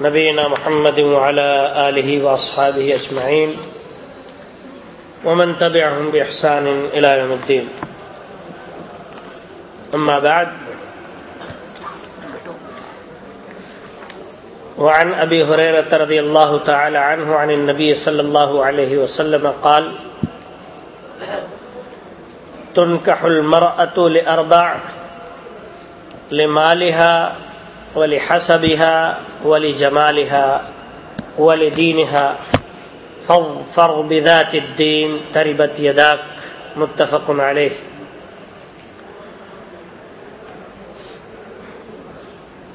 نبينا محمد وعلى آله وأصحابه أجمعين ومن تبعهم بإحسان إلى يوم الدين أما بعد، وعن أبي هريرة رضي الله تعالى عنه عن النبي صلى الله عليه وسلم قال تنكح المرأة لأربع، لمالها ولحسبها ولجمالها ولدينها فاظفر بذات الدين تربت يداك متفق عليه.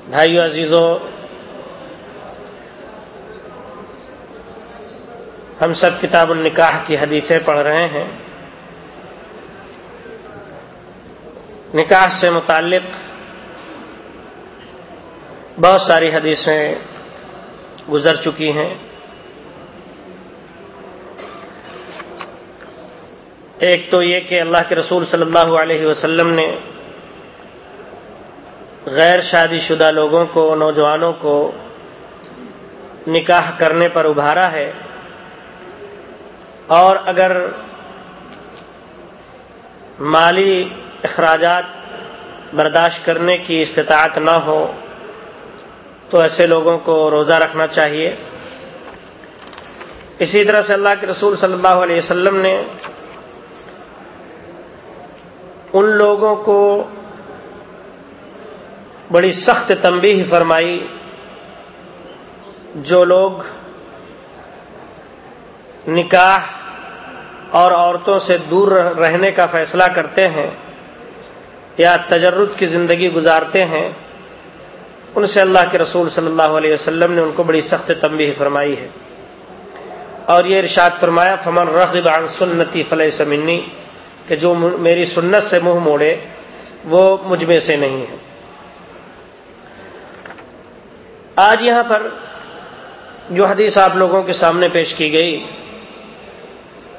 بھائیو عزیزو، ہم سب کتاب النکاح کی حدیثیں پڑھ رہے ہیں۔ نکاح سے متعلق بہت ساری حدیثیں گزر چکی ہیں۔ ایک تو یہ کہ اللہ کے رسول صلی اللہ علیہ وسلم نے غیر شادی شدہ لوگوں کو، نوجوانوں کو نکاح کرنے پر ابھارا ہے۔ اور اگر مالی اخراجات برداشت کرنے کی استطاعت نہ ہو تو ایسے لوگوں کو روزہ رکھنا چاہیے۔ اسی طرح سے اللہ کے رسول صلی اللہ علیہ وسلم نے ان لوگوں کو بڑی سخت تنبیہ فرمائی جو لوگ نکاح اور عورتوں سے دور رہنے کا فیصلہ کرتے ہیں یا تجرد کی زندگی گزارتے ہیں۔ ان سے اللہ کے رسول صلی اللہ علیہ وسلم نے ان کو بڑی سخت تنبیہ فرمائی ہے۔ اور یہ ارشاد فرمایا، فمن رغب عن سنتی فلح سمنی کہ جو میری سنت سے منہ موڑے، وہ مجھ میں سے نہیں ہے۔ آج یہاں پر جو حدیث آپ لوگوں کے سامنے پیش کی گئی،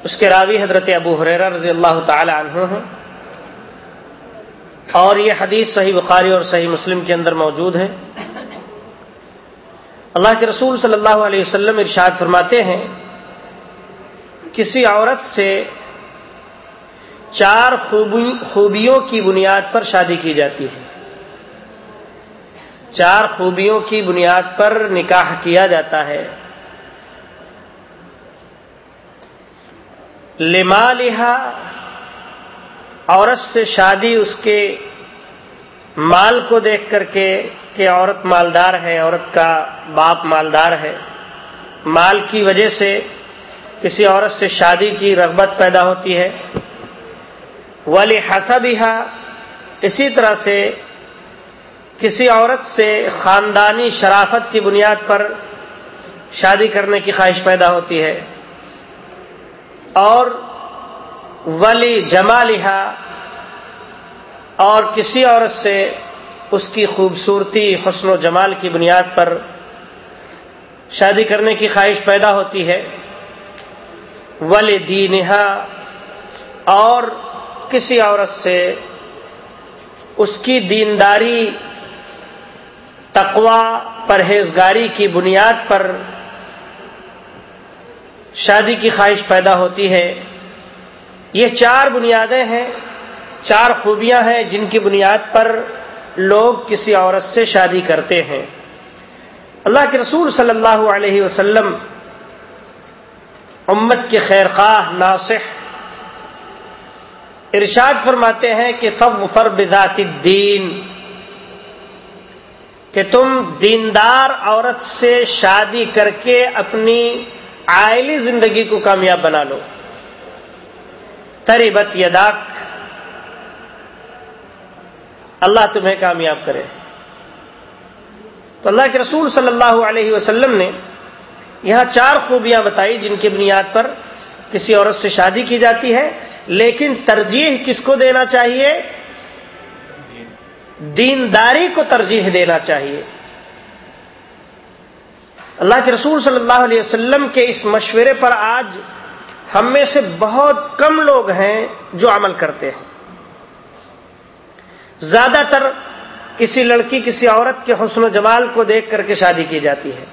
اس کے راوی حضرت ابو حریرہ رضی اللہ تعالی عنہ ہیں۔ اور یہ حدیث صحیح بخاری اور صحیح مسلم کے اندر موجود ہے۔ اللہ کے رسول صلی اللہ علیہ وسلم ارشاد فرماتے ہیں، کسی عورت سے چار خوبیوں کی بنیاد پر شادی کی جاتی ہے۔ چار خوبیوں کی بنیاد پر نکاح کیا جاتا ہے۔ لما لہا عورت سے شادی اس کے مال کو دیکھ کر کے کہ عورت مالدار ہے، عورت کا باپ مالدار ہے۔ مال کی وجہ سے کسی عورت سے شادی کی رغبت پیدا ہوتی ہے۔ ولی حسب اسی طرح سے کسی عورت سے خاندانی شرافت کی بنیاد پر شادی کرنے کی خواہش پیدا ہوتی ہے۔ اور ولی جمالحا اور کسی عورت سے اس کی خوبصورتی، حسن و جمال کی بنیاد پر شادی کرنے کی خواہش پیدا ہوتی ہے۔ ولی دینہا، اور کسی عورت سے اس کی دینداری تقوا پرہیزگاری کی بنیاد پر شادی کی خواہش پیدا ہوتی ہے۔ یہ چار بنیادیں ہیں، چار خوبیاں ہیں جن کی بنیاد پر لوگ کسی عورت سے شادی کرتے ہیں۔ اللہ کے رسول صلی اللہ علیہ وسلم امت کے خیر خواہ ناصح ارشاد فرماتے ہیں کہ فب فر بذات الدین، کہ تم دیندار عورت سے شادی کر کے اپنی آئلی زندگی کو کامیاب بنا لو۔ تریبت یداک اللہ تمہیں کامیاب کرے۔ تو اللہ کے رسول صلی اللہ علیہ وسلم نے یہاں چار خوبیاں بتائی جن کی بنیاد پر کسی عورت سے شادی کی جاتی ہے، لیکن ترجیح کس کو دینا چاہیے؟ دینداری کو ترجیح دینا چاہیے۔ اللہ کے رسول صلی اللہ علیہ وسلم کے اس مشورے پر آج ہم میں سے بہت کم لوگ ہیں جو عمل کرتے ہیں۔ زیادہ تر کسی لڑکی، کسی عورت کے حسن و جمال کو دیکھ کر کے شادی کی جاتی ہے۔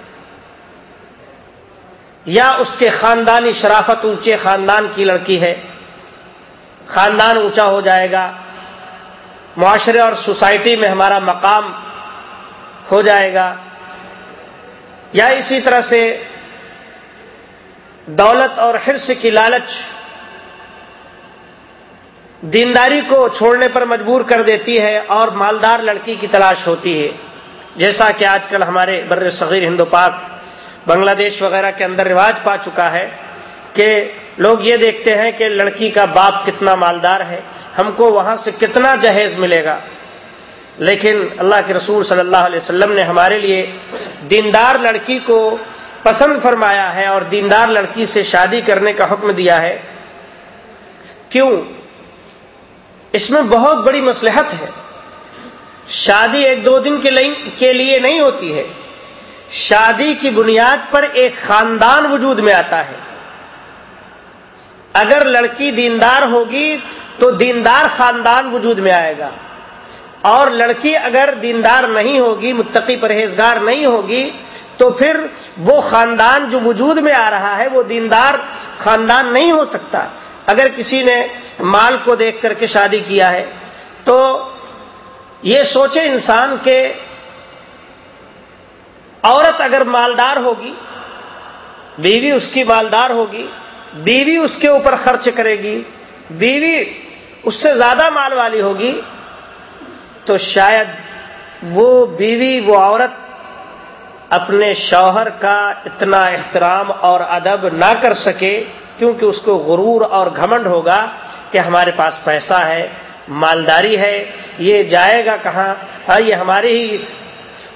یا اس کے خاندانی شرافت اونچے خاندان کی لڑکی ہے۔ خاندان اونچا ہو جائے گا۔ معاشرے اور سوسائٹی میں ہمارا مقام ہو جائے گا۔ یا اسی طرح سے دولت اور حرص کی لالچ دینداری کو چھوڑنے پر مجبور کر دیتی ہے اور مالدار لڑکی کی تلاش ہوتی ہے۔ جیسا کہ آج کل ہمارے بر صغیر ہندو پاک بنگلہ دیش وغیرہ کے اندر رواج پا چکا ہے کہ لوگ یہ دیکھتے ہیں کہ لڑکی کا باپ کتنا مالدار ہے، ہم کو وہاں سے کتنا جہیز ملے گا۔ لیکن اللہ کے رسول صلی اللہ علیہ وسلم نے ہمارے لیے دیندار لڑکی کو پسند فرمایا ہے اور دیندار لڑکی سے شادی کرنے کا حکم دیا ہے۔ کیوں؟ اس میں بہت بڑی مسلحت ہے۔ شادی ایک دو دن کے لیے نہیں ہوتی ہے۔ شادی کی بنیاد پر ایک خاندان وجود میں آتا ہے۔ اگر لڑکی دیندار ہوگی تو دیندار خاندان وجود میں آئے گا۔ اور لڑکی اگر دیندار نہیں ہوگی، متقی پرہیزگار نہیں ہوگی تو پھر وہ خاندان جو وجود میں آ رہا ہے وہ دیندار خاندان نہیں ہو سکتا۔ اگر کسی نے مال کو دیکھ کر کے شادی کیا ہے تو یہ سوچے انسان کہ عورت اگر مالدار ہوگی، بیوی اس کی مالدار ہوگی، بیوی اس کے اوپر خرچ کرے گی، بیوی اس سے زیادہ مال والی ہوگی، تو شاید وہ بیوی، وہ عورت اپنے شوہر کا اتنا احترام اور ادب نہ کر سکے، کیونکہ اس کو غرور اور گھمنڈ ہوگا کہ ہمارے پاس پیسہ ہے، مالداری ہے، یہ جائے گا کہاں؟ ہاں یہ ہمارے ہی،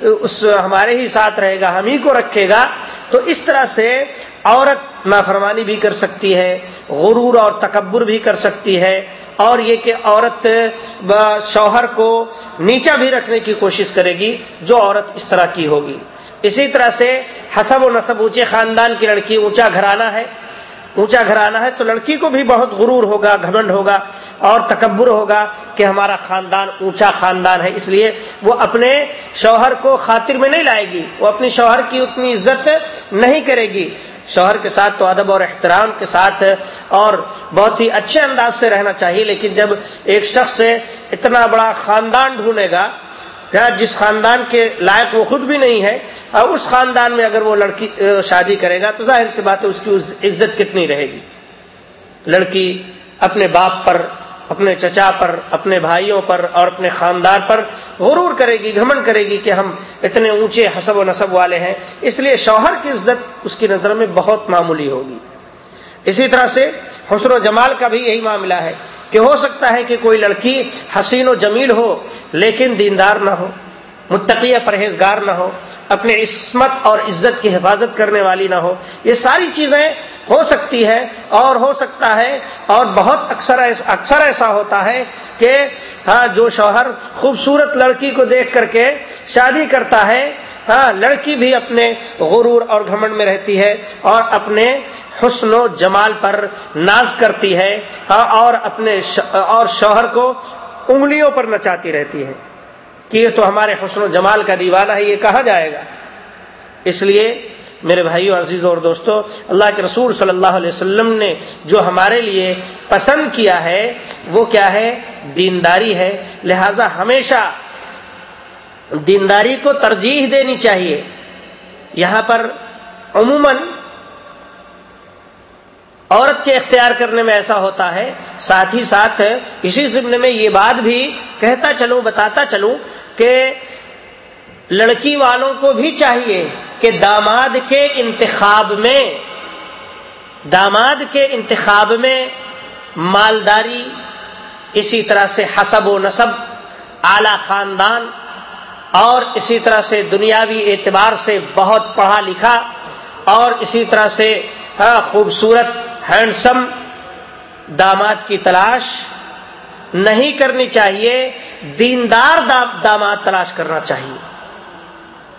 اس ہمارے ہی ساتھ رہے گا، ہم ہی کو رکھے گا۔ تو اس طرح سے عورت نافرمانی بھی کر سکتی ہے، غرور اور تکبر بھی کر سکتی ہے۔ اور یہ کہ عورت شوہر کو نیچا بھی رکھنے کی کوشش کرے گی، جو عورت اس طرح کی ہوگی۔ اسی طرح سے حسب و نصب اونچے خاندان کی لڑکی اونچا گھرانا ہے، اونچا گھرانا ہے تو لڑکی کو بھی بہت غرور ہوگا، گھمنڈ ہوگا اور تکبر ہوگا کہ ہمارا خاندان اونچا خاندان ہے، اس لیے وہ اپنے شوہر کو خاطر میں نہیں لائے گی، وہ اپنی شوہر کی اتنی عزت نہیں کرے گی۔ شوہر کے ساتھ تو ادب اور احترام کے ساتھ اور بہت ہی اچھے انداز سے رہنا چاہیے، لیکن جب ایک شخص اتنا بڑا خاندان ڈھونڈے گا جس خاندان کے لائق وہ خود بھی نہیں ہے، اور اس خاندان میں اگر وہ لڑکی شادی کرے گا تو ظاہر سی بات ہے اس کی عزت کتنی رہے گی۔ لڑکی اپنے باپ پر، اپنے چچا پر، اپنے بھائیوں پر اور اپنے خاندان پر غرور کرے گی، گھمن کرے گی کہ ہم اتنے اونچے حسب و نصب والے ہیں۔ اس لیے شوہر کی عزت اس کی نظر میں بہت معمولی ہوگی۔ اسی طرح سے حسن و جمال کا بھی یہی معاملہ ہے۔ کہ ہو سکتا ہے کہ کوئی لڑکی حسین و جمیل ہو لیکن دیندار نہ ہو متقیہ پرہیزگار نہ ہو اپنے عصمت اور عزت کی حفاظت کرنے والی نہ ہو۔ یہ ساری چیزیں ہو سکتی ہے اور ہو سکتا ہے اور بہت اکثر اکثر ایسا ہوتا ہے کہ ہاں جو شوہر خوبصورت لڑکی کو دیکھ کر کے شادی کرتا ہے ہاں لڑکی بھی اپنے غرور اور گھمنڈ میں رہتی ہے اور اپنے حسن و جمال پر ناز کرتی ہے اور اپنے اور شوہر کو انگلیوں پر نچاتی رہتی ہے۔ کہ یہ تو ہمارے حسن و جمال کا دیوانہ ہے، یہ کہا جائے گا؟ اس لیے میرے بھائیو عزیز اور دوستو، اللہ کے رسول صلی اللہ علیہ وسلم نے جو ہمارے لیے پسند کیا ہے، وہ کیا ہے؟ دینداری ہے۔ لہذا ہمیشہ دینداری کو ترجیح دینی چاہیے۔ یہاں پر عموماً عورت کے اختیار کرنے میں ایسا ہوتا ہے۔ ساتھ ہی ساتھ اسی ضمن میں یہ بات بھی کہتا چلوں، بتاتا چلوں کہ لڑکی والوں کو بھی چاہیے کہ داماد کے انتخاب میں، داماد کے انتخاب میں مالداری، اسی طرح سے حسب و نصب، اعلی خاندان اور اسی طرح سے دنیاوی اعتبار سے بہت پڑھا لکھا اور اسی طرح سے ہاں، خوبصورت ہینڈسم داماد کی تلاش نہیں کرنی چاہیے، دیندار داماد تلاش کرنا چاہیے۔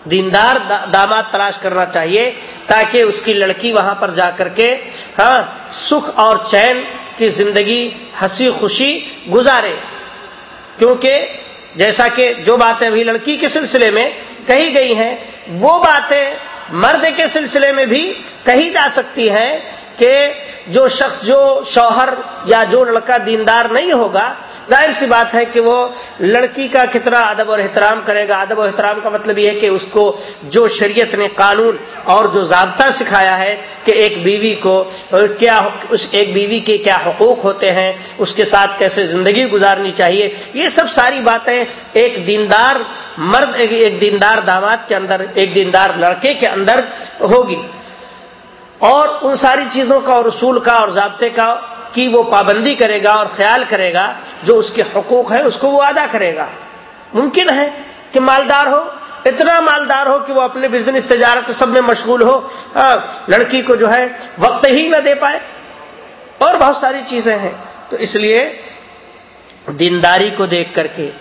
دیندار داماد تلاش کرنا چاہیے تاکہ اس کی لڑکی وہاں پر جا کر کے ہاں سکھ اور چین کی زندگی ہنسی خوشی گزارے۔ کیونکہ جیسا کہ جو باتیں ابھی لڑکی کے سلسلے میں کہی گئی ہیں، وہ باتیں مرد کے سلسلے میں بھی کہی جا سکتی ہیں۔ کہ جو شخص جو شوہر یا جو لڑکا دیندار نہیں ہوگا، ظاہر سی بات ہے کہ وہ لڑکی کا کتنا ادب اور احترام کرے گا۔ ادب و احترام کا مطلب یہ ہے کہ اس کو جو شریعت نے قانون اور جو ضابطہ سکھایا ہے کہ ایک بیوی کو کیا اس ایک بیوی کے کیا حقوق ہوتے ہیں، اس کے ساتھ کیسے زندگی گزارنی چاہیے، یہ سب ساری باتیں ایک دیندار مرد، ایک دیندار داماد کے اندر، ایک دیندار لڑکے کے اندر ہوگی۔ اور ان ساری چیزوں کا اور اصول کا اور ضابطے کا کی وہ پابندی کرے گا اور خیال کرے گا، جو اس کے حقوق ہیں، اس کو وہ ادا کرے گا۔ ممکن ہے کہ مالدار ہو، اتنا مالدار ہو کہ وہ اپنے بزنس تجارت سب میں مشغول ہو لڑکی کو جو ہے وقت ہی نہ دے پائے۔ اور بہت ساری چیزیں ہیں۔ تو اس لیے دینداری کو دیکھ کر کے،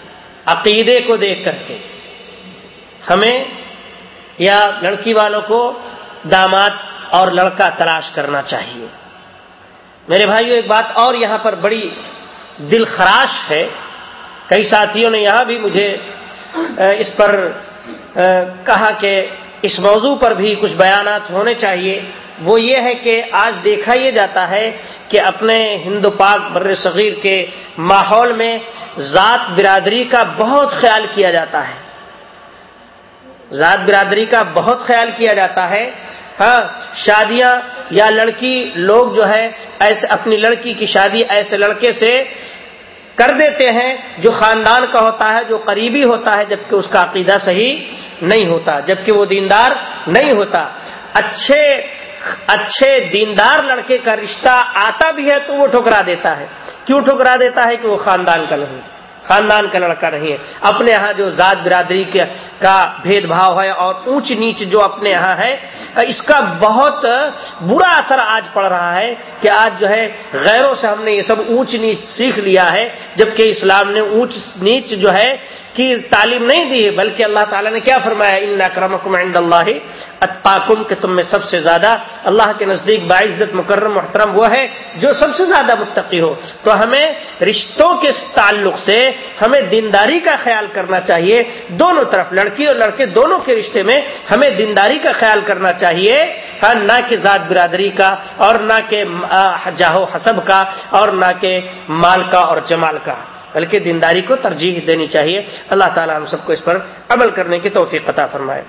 عقیدے کو دیکھ کر کے ہمیں یا لڑکی والوں کو داماد اور لڑکا تلاش کرنا چاہیے۔ میرے بھائیو، ایک بات اور یہاں پر بڑی دل خراش ہے۔ کئی ساتھیوں نے یہاں بھی مجھے اس پر کہا کہ اس موضوع پر بھی کچھ بیانات ہونے چاہیے۔ وہ یہ ہے کہ آج دیکھا یہ جاتا ہے کہ اپنے ہندو پاک بر صغیر کے ماحول میں ذات برادری کا بہت خیال کیا جاتا ہے۔ ذات برادری کا بہت خیال کیا جاتا ہے۔ ہاں شادیاں یا لڑکی، لوگ جو ہے ایسے اپنی لڑکی کی شادی ایسے لڑکے سے کر دیتے ہیں، جو خاندان کا ہوتا ہے، جو قریبی ہوتا ہے، جبکہ اس کا عقیدہ صحیح نہیں ہوتا، جبکہ وہ دیندار نہیں ہوتا۔ اچھے اچھے دیندار لڑکے کا رشتہ آتا بھی ہے تو وہ ٹھکرا دیتا ہے۔ کیوں ٹھکرا دیتا ہے کہ وہ خاندان کا نہیں؟ خاندان کا لڑکا نہیں ہے۔ اپنے یہاں جو ذات برادری کا بھید بھاؤ ہے اور اونچ نیچ جو اپنے یہاں ہے، اس کا بہت برا اثر آج پڑ رہا ہے کہ آج جو ہے غیروں سے ہم نے یہ سب اونچ نیچ سیکھ لیا ہے، جبکہ اسلام نے اونچ نیچ جو ہے کی تعلیم نہیں دی ہے، بلکہ اللہ تعالیٰ نے کیا فرمایا؟ ان کرمکم عند اللہ اتقاکم کہ تم میں سب سے زیادہ اللہ کے نزدیک باعزت، مکرم، محترم وہ ہے، جو سب سے زیادہ متقی ہو۔ تو ہمیں رشتوں کے تعلق سے ہمیں دینداری کا خیال کرنا چاہیے۔ دونوں طرف، لڑکی اور لڑکے دونوں کے رشتے میں ہمیں دینداری کا خیال کرنا چاہیے۔ ہاں نہ کہ ذات برادری کا اور نہ کہ جاہو حسب کا اور نہ کہ مال کا اور جمال کا۔ بلکہ دینداری کو ترجیح دینی چاہیے۔ اللہ تعالیٰ ہم سب کو اس پر عمل کرنے کی توفیق عطا فرمائے۔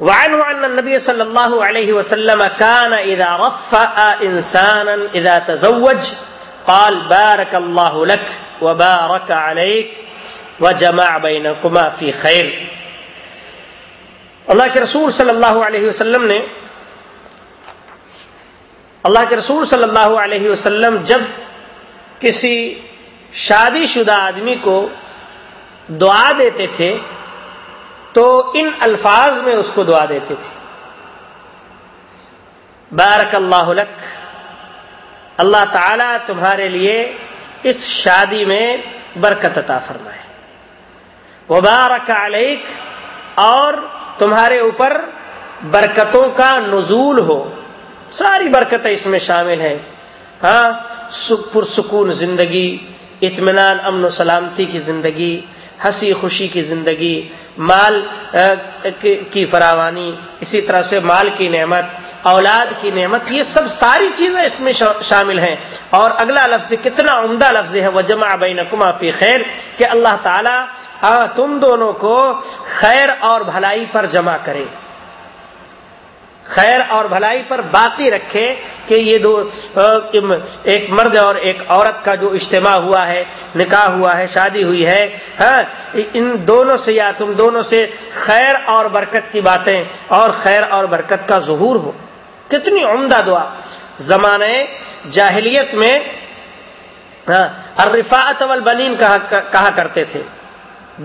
وعنه أن النبي صلى الله عليه وسلم كان إذا رفأ إنسانا إذا تزوج قال بارك الله لك وبارك عليك وجمع بينكما في خير اللہ کے رسول صلی اللہ علیہ وسلم نے اللہ کے رسول صلی اللہ علیہ وسلم جب کسی شادی شدہ آدمی کو دعا دیتے تھے تو ان الفاظ میں اس کو دعا دیتے تھے۔ بارک اللہ لک۔ اللہ تعالی تمہارے لیے اس شادی میں برکت عطا فرمائے۔ وبارک علیک۔ اور تمہارے اوپر برکتوں کا نزول ہو۔ ساری برکتیں اس میں شامل ہیں۔ ہاں پرسکون زندگی، اطمینان، امن و سلامتی کی زندگی، ہنسی، خوشی کی زندگی، مال کی فراوانی، اسی طرح سے مال کی نعمت، اولاد کی نعمت، یہ سب ساری چیزیں اس میں شامل ہیں۔ اور اگلا لفظ کتنا عمدہ لفظ ہے وہ جمع بین فی خیر کہ اللہ تعالی تم دونوں کو خیر اور بھلائی پر جمع کرے۔ خیر اور بھلائی پر باقی رکھے کہ یہ دو ایک مرد اور ایک عورت کا جو اجتماع ہوا ہے، نکاح ہوا ہے، شادی ہوئی ہے ہاں ان دونوں سے یا تم دونوں سے خیر اور برکت کی باتیں اور خیر اور برکت کا ظہور ہو۔ کتنی عمدہ دعا۔ زمانے جاہلیت میں الرفاعت والبنین کہا کرتے تھے۔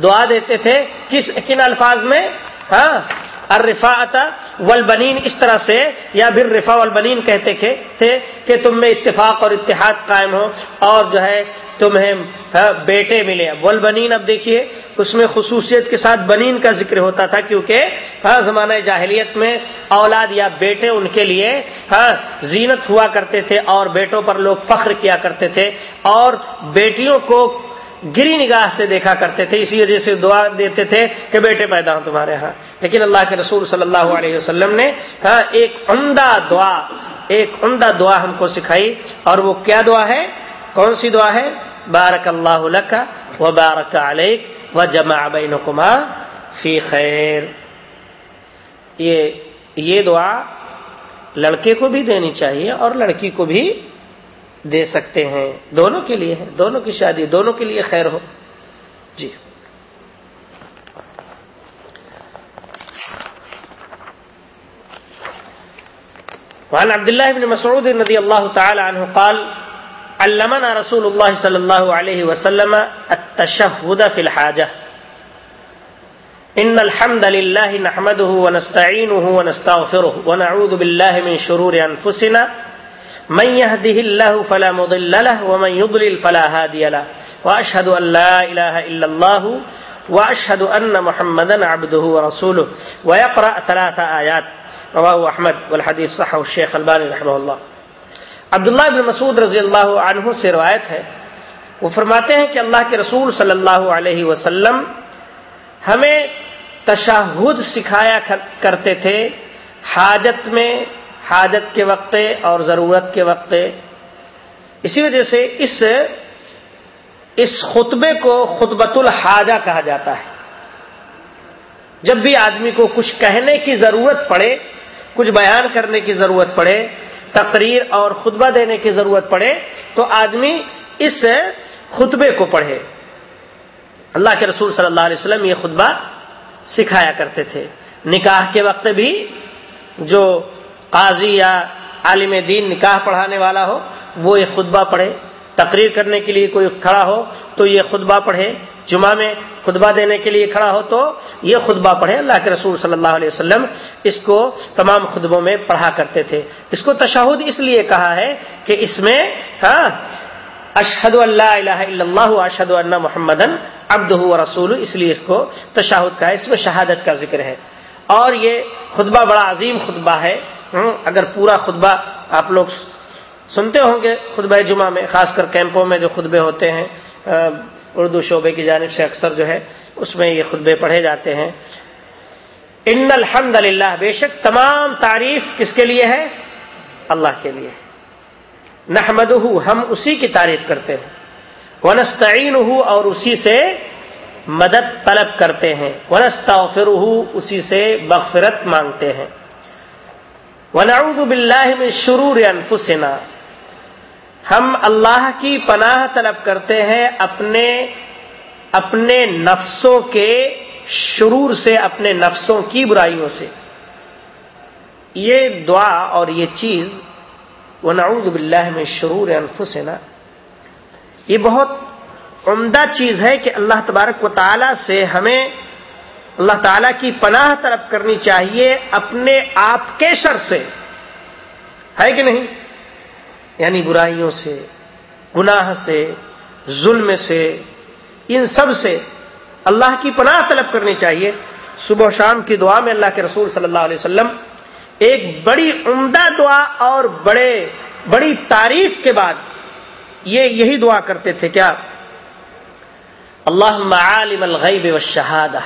دعا دیتے تھے، کس، کن الفاظ میں؟ ہاں الرفاعت والبنین اس طرح سے، یا پھر رفا والبنین کہتے تھے کہ تم میں اتفاق اور اتحاد قائم ہو اور جو ہے تمہیں ہاں، بیٹے ملے۔ والبنین اب دیکھیے، اس میں خصوصیت کے ساتھ بنین کا ذکر ہوتا تھا کیونکہ ہاں زمانہ جاہلیت میں اولاد یا بیٹے ان کے لیے ہاں، زینت ہوا کرتے تھے اور بیٹوں پر لوگ فخر کیا کرتے تھے اور بیٹیوں کو گری نگاہ سے دیکھا کرتے تھے، اسی وجہ سے دعا دیتے تھے کہ بیٹے پیدا ہوں تمہارے ہاں۔ لیکن اللہ کے رسول صلی اللہ علیہ وسلم نے ہاں ایک عمدہ دعا، ایک عمدہ دعا ہم کو سکھائی۔ اور وہ کیا دعا ہے؟ کون سی دعا ہے؟ بارک اللہ و بارک علیک و جمع بینکما فی خیر۔ یہ یہ دعا لڑکے کو بھی دینی چاہیے اور لڑکی کو بھی دے سکتے ہیں۔ دونوں کے لیے ہے دونوں کی شادی، دونوں کے لیے خیر ہو۔ جی۔ وعن عبد الله بن مسعود رضي الله تعالى عنه قال، علمنا رسول الله صلى الله عليه وسلم التشهد في الحاجة إن الحمد لله نحمده ونستعينه ونستغفره ونعوذ بالله من شرور أنفسنا من يهده الله فلا مضل له ومن يضلل فلا هادي له وأشهد أن لا إله إلا الله وأشهد أن محمدا عبده ورسوله ويقرأ ثلاث آيات رواه احمد والحدیث صح الشیخ البانی رحمہ اللہ عبداللہ بن مسعود رضی اللہ عنہ سے روایت ہے. وہ فرماتے ہیں کہ اللہ کے رسول صلی اللہ علیہ وسلم ہمیں تشہد سکھایا کرتے تھے حاجت میں حاجت کے وقت اور ضرورت کے وقت اسی وجہ سے اس اس خطبے کو خطبت الحاجہ کہا جاتا ہے۔ جب بھی آدمی کو کچھ کہنے کی ضرورت پڑے، کچھ بیان کرنے کی ضرورت پڑے، تقریر اور خطبہ دینے کی ضرورت پڑے، تو آدمی اس خطبے کو پڑھے۔ اللہ کے رسول صلی اللہ علیہ وسلم یہ خطبہ سکھایا کرتے تھے۔ نکاح کے وقت بھی جو قاضی یا عالم دین نکاح پڑھانے والا ہو، وہ یہ خطبہ پڑھے۔ تقریر کرنے کے لیے کوئی کھڑا ہو تو یہ خطبہ پڑھے۔ جمعہ میں خطبہ دینے کے لیے کھڑا ہو تو یہ خطبہ پڑھے۔ اللہ کے رسول صلی اللہ علیہ وسلم اس کو تمام خطبوں میں پڑھا کرتے تھے۔ اس کو تشہد اس لیے کہا ہے کہ اس میں ہاں اشحد اللہ الہ الا اللہ اشد اللہ محمد ابد رسول اس لیے اس کو تشاہد کا ہے۔ اس میں شہادت کا ذکر ہے۔ اور یہ خطبہ بڑا عظیم خطبہ ہے۔ اگر پورا خطبہ آپ لوگ سنتے ہوں گے خطبہ جمعہ میں، خاص کر کیمپوں میں جو خطبے ہوتے ہیں اردو شعبے کی جانب سے اکثر جو ہے، اس میں یہ خطبے پڑھے جاتے ہیں۔ ان الحمد للہ بے شک تمام تعریف کس کے لیے ہے؟ اللہ کے لیے۔ نحمد ہم اسی کی تعریف کرتے ہیں۔ ونستعین اور اسی سے مدد طلب کرتے ہیں۔ ونستا اسی سے بغفرت مانگتے ہیں۔ ونعوذ باللہ من شرور انفسنا۔ ہم اللہ کی پناہ طلب کرتے ہیں اپنے اپنے نفسوں کے شرور سے، اپنے نفسوں کی برائیوں سے۔ یہ دعا اور یہ چیز وہ نعوذ باللہ میں شرور انفسنا۔ یہ بہت عمدہ چیز ہے کہ اللہ تبارک و تعالی سے ہمیں اللہ تعالی کی پناہ طلب کرنی چاہیے اپنے آپ کے شر سے۔ ہے کہ نہیں؟ یعنی برائیوں سے، گناہ سے، ظلم سے، ان سب سے اللہ کی پناہ طلب کرنی چاہیے۔ صبح و شام کی دعا میں اللہ کے رسول صلی اللہ علیہ وسلم ایک بڑی عمدہ دعا اور بڑے، بڑی تعریف کے بعد یہ یہی دعا کرتے تھے، کیا؟ اللہ عالم الغیب و شہادہ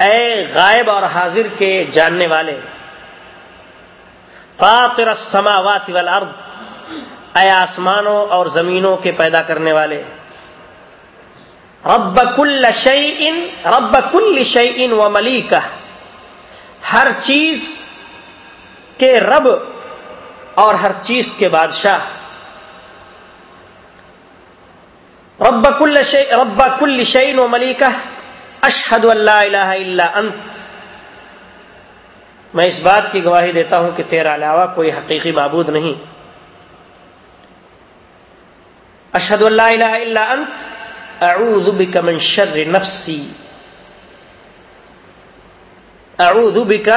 اے غائب اور حاضر کے جاننے والے، فاطر السماوات والارض، اے آسمانوں اور زمینوں کے پیدا کرنے والے، رب کل شعین رب کل شعین و ملیکہ، ہر چیز کے رب اور ہر چیز کے بادشاہ۔ رب کل رب کل شعین و ملیکہ اشحد اللہ الہ الا انت۔ میں اس بات کی گواہی دیتا ہوں کہ تیرا علاوہ کوئی حقیقی معبود نہیں۔ اشد اللہ الہ الا انت، اعوذ بک من شر نفسی۔ اعوذ بک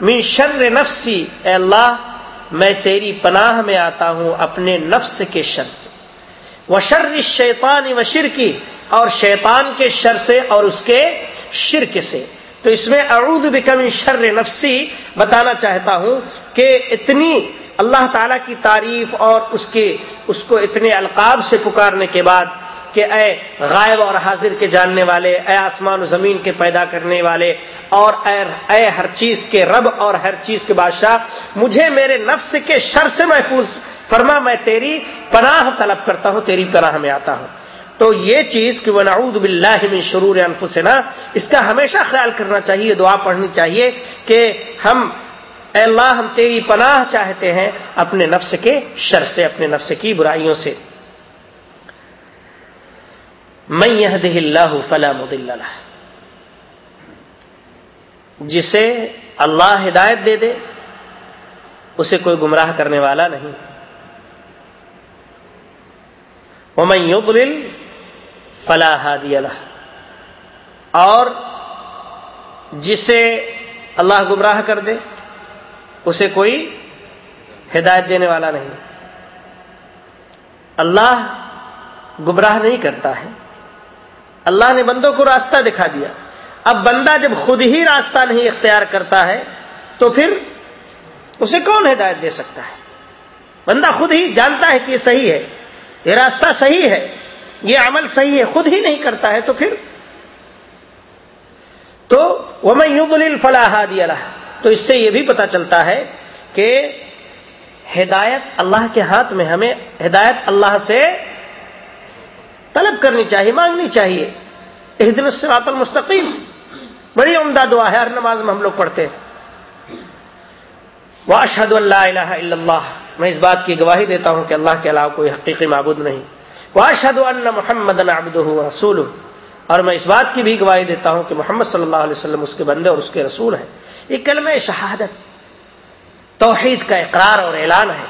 من شر نفسی۔ اے اللہ، میں تیری پناہ میں آتا ہوں اپنے نفس کے شر سے۔ وہ شر شیطان و شرکی اور شیطان کے شر سے اور اس کے شرک سے۔ تو اس میں اعوذ بکم شر نفسی بتانا چاہتا ہوں کہ اتنی اللہ تعالی کی تعریف اور اس کے، اس کو اتنے القاب سے پکارنے کے بعد کہ اے غائب اور حاضر کے جاننے والے، اے آسمان و زمین کے پیدا کرنے والے، اور اے اے ہر چیز کے رب اور ہر چیز کے بادشاہ، مجھے میرے نفس کے شر سے محفوظ، فرما میں تیری پناہ طلب کرتا ہوں، تیری پناہ میں آتا ہوں۔ تو یہ چیز کہ وہ نعود باللہ من شرور انفسنا، اس کا ہمیشہ خیال کرنا چاہیے، دعا پڑھنی چاہیے کہ ہم، اے اللہ، ہم تیری پناہ چاہتے ہیں اپنے نفس کے شر سے، اپنے نفس کی برائیوں سے۔ میں یہ اللہ فلا مدل جسے اللہ ہدایت دے دے، اسے کوئی گمراہ کرنے والا نہیں۔ میں یضلل فلا ہادی اللہ اور جسے اللہ گمراہ کر دے، اسے کوئی ہدایت دینے والا نہیں۔ اللہ گمراہ نہیں کرتا ہے۔ اللہ نے بندوں کو راستہ دکھا دیا۔ اب بندہ جب خود ہی راستہ نہیں اختیار کرتا ہے، تو پھر اسے کون ہدایت دے سکتا ہے؟ بندہ خود ہی جانتا ہے کہ یہ صحیح ہے، یہ راستہ صحیح ہے۔ یہ عمل صحیح ہے، خود ہی نہیں کرتا ہے تو پھر؟ تو وہ میں یوں بلیل فلاح اللہ تو اس سے یہ بھی پتا چلتا ہے کہ ہدایت اللہ کے ہاتھ میں ہمیں ہدایت اللہ سے طلب کرنی چاہیے، مانگنی چاہیے۔ اس دن سرات المستقیم۔ بڑی عمدہ دعا ہے، ہر نماز میں ہم لوگ پڑھتے ہیں۔ واشہد اللہ الہ الا اللہ میں اس بات کی گواہی دیتا ہوں کہ اللہ کے علاوہ کوئی حقیقی معبود نہیں۔ واشہد ان محمد عبدہ رسول اور میں اس بات کی بھی گواہی دیتا ہوں کہ محمد صلی اللہ علیہ وسلم اس کے بندے اور اس کے رسول ہیں۔ یہ کلمہ شہادت، توحید کا اقرار اور اعلان ہے۔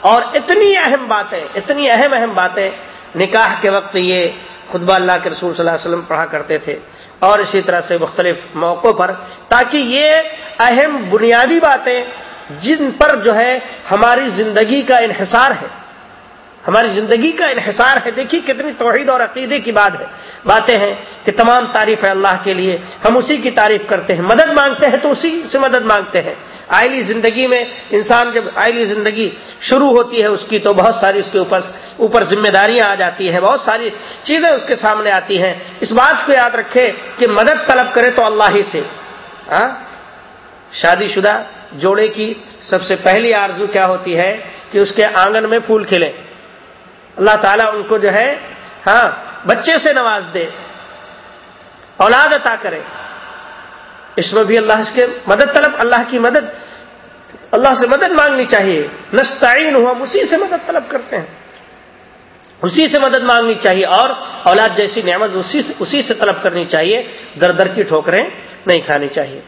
اور اتنی اہم باتیں، اتنی اہم اہم باتیں۔ نکاح کے وقت یہ خطبہ اللہ کے رسول صلی اللہ علیہ وسلم پڑھا کرتے تھے۔ اور اسی طرح سے مختلف موقعوں پر، تاکہ یہ اہم بنیادی باتیں جن پر جو ہے ہماری زندگی کا انحصار ہے۔ ہماری زندگی کا انحصار ہے۔ دیکھیے کتنی توحید اور عقیدے کی بات ہے۔ باتیں ہیں کہ تمام تعریف ہے اللہ کے لیے۔ ہم اسی کی تعریف کرتے ہیں۔ مدد مانگتے ہیں تو اسی سے مدد مانگتے ہیں۔ آئلی زندگی میں انسان جب آئلی زندگی شروع ہوتی ہے اس کی تو بہت ساری اس کے اوپر اوپر ذمہ داریاں آ جاتی ہیں۔ بہت ساری چیزیں اس کے سامنے آتی ہیں۔ اس بات کو یاد رکھے کہ مدد طلب کرے تو اللہ ہی سے۔ ہاں شادی شدہ جوڑے کی سب سے پہلی آرزو کیا ہوتی ہے کہ اس کے آنگن میں پھول کھلے اللہ تعالیٰ ان کو جو ہے ہاں بچے سے نواز دے، اولاد عطا کرے۔ اس میں بھی اللہ اس کے مدد طلب، اللہ کی مدد، اللہ سے مدد مانگنی چاہیے۔ نستعین ہوا ہم اسی سے مدد طلب کرتے ہیں۔ اسی سے مدد مانگنی چاہیے اور اولاد جیسی نعمت اسی سے اسی سے طلب کرنی چاہیے۔ در در کی ٹھوکریں نہیں کھانی چاہیے۔